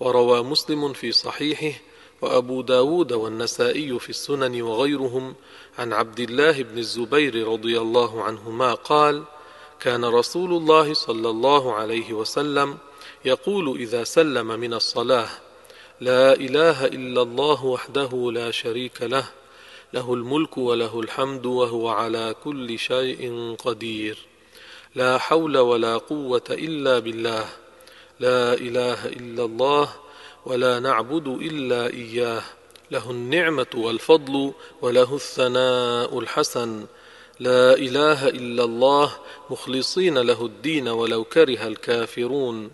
وروى مسلم في صحيحه وأبو داود والنسائي في السنن وغيرهم عن عبد الله بن الزبير رضي الله عنهما قال كان رسول الله صلى الله عليه وسلم يقول إذا سلم من الصلاة لا إله إلا الله وحده لا شريك له له الملك وله الحمد وهو على كل شيء قدير لا حول ولا قوة إلا بالله. لا إله إلا الله ولا نعبد إلا إياه. له النعمة والفضل وله الثناء الحسن. لا إله إلا الله مخلصين له الدين ولو كره الكافرون.